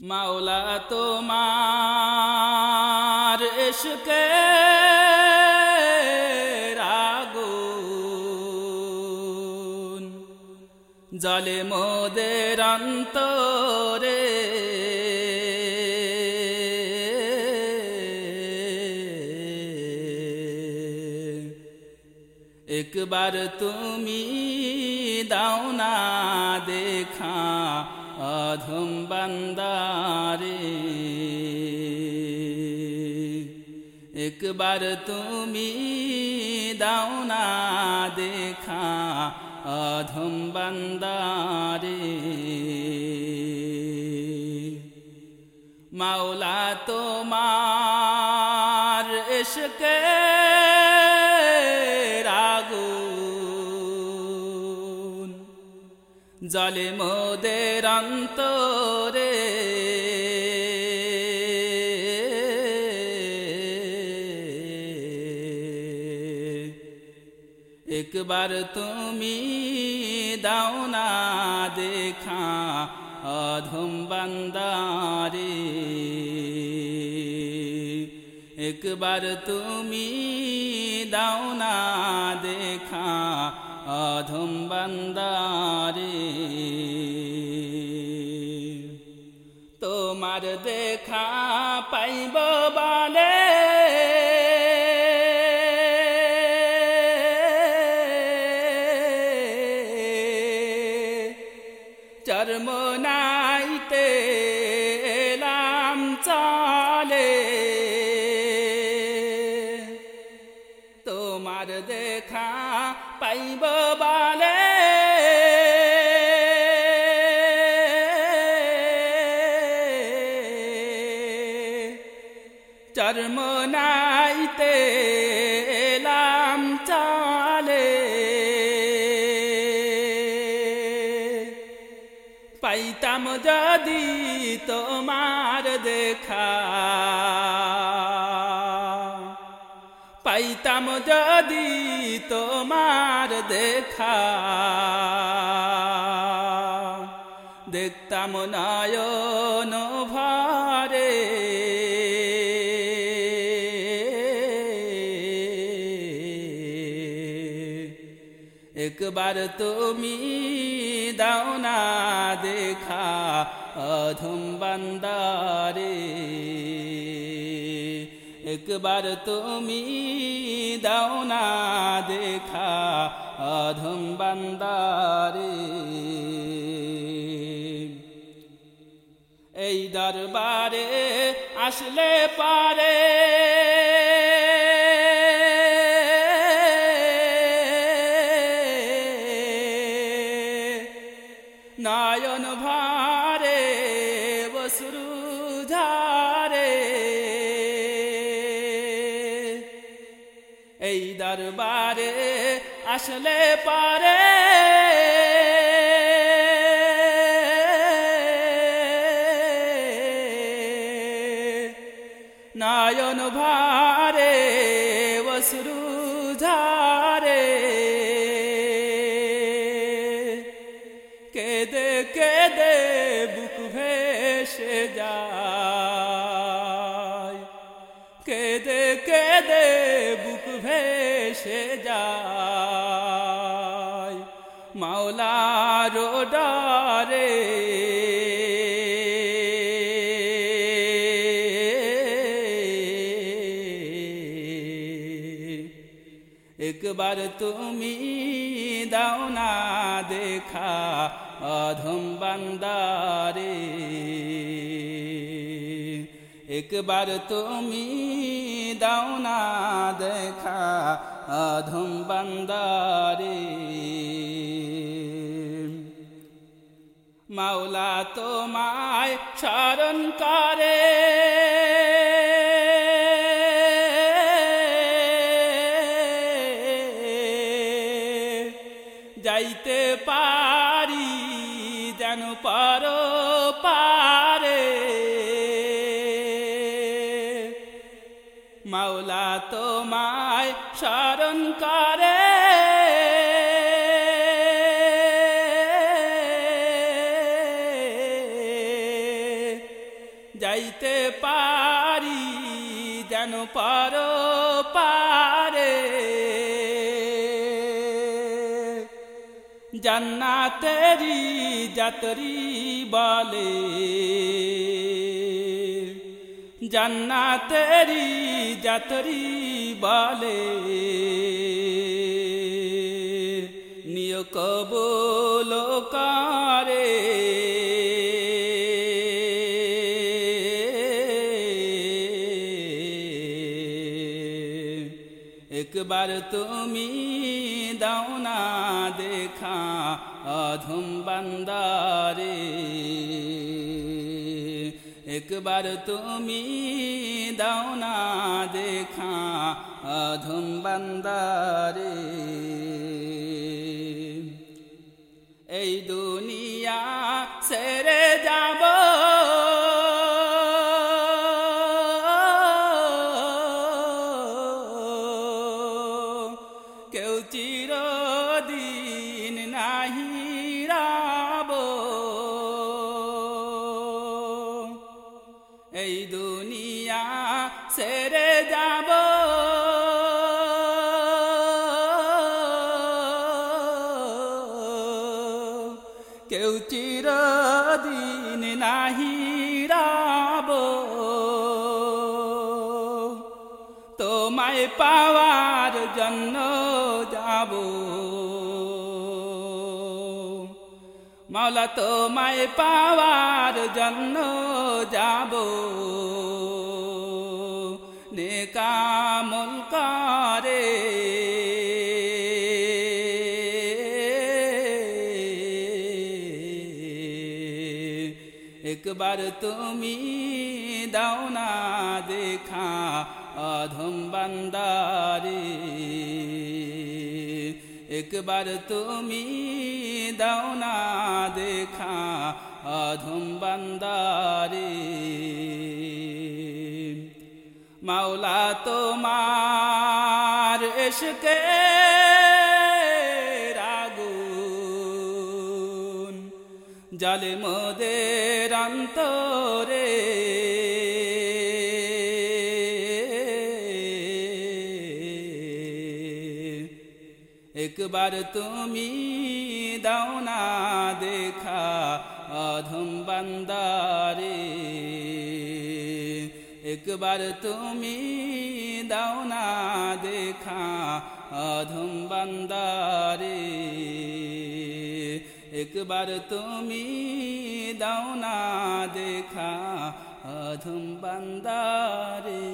মাওলা তোমার এসকে আগুন। জলে মোদের অন্তরে একবার তুমি দাও না দেখা অধম বান্দারে। একবার তুমি দাও না দেখা অধম বান্দারে। মাওলা তোমার এসকে জলে মোদের অন্তরে। একবার তুমি দাও না দেখা অধম বান্দারে। একবার তুমি দাও না দেখা অধম বান্দারে তোমার দেখা পাইব বলে চর্ম নাইতে এলাম চলে চর্ম নাইতে এলাম চলে। পাইতাম যদি তোমার দেখা। পাইতাম যদি তোমার দেখা। দেখতাম নয়ন ভরে। একবার তুমি দাও না দেখা অধম বান্দারে। একবার তুমি দাও না দেখা অধম বান্দারে। এই দরবারে আসলে পারে এই দরবারে আসলে পারে। নয়ন ভারে বসরু ধারে কেদে কেদে বুক ভেসে যায়। কেদে কেদে বুক ভেসে যায় মাওলার ডারে। একবার তুমি দাও না দেখা অধম বান্দারে। একবার তুমি দাও না দেখা অধম বান্দারে। মাওলা তোমায় স্মরণ করে। যাইতে পারি যেন পার পারে তোমায় স্মরণ করে। যাইতে পারি যেন পার পারে। জান্নাতেরি যাতরি বলে। জান্নাতেরি যাতরি বলে। নিয় কবল একবার তুমি দাও না দেখা অধম বান্দারে। একবার তুমি দাও না দেখা অধম বান্দারে। এই দুনিয়া সেরে যাব। কেউ চিরদিন নাহি কেউ চিরদিন নাহি রাব। তোমায় পাওয়ার জন্য যাব। মাওলা তোমায় পাওয়ার জন্য যাব। একবার তুমি দাও না দেখা অধম বান্দারে। একবার তুমি দাও না দেখা অধম বান্দারে। মাওলা তোমার এসকে জলে মোদের অন্তরে। একবার তুমি দাও না দেখা অধম বান্দারে। একবার তুমি দাও না দেখা অধম বান্দারে। একবার তুমি দাও না দেখা অধম বান্দারে।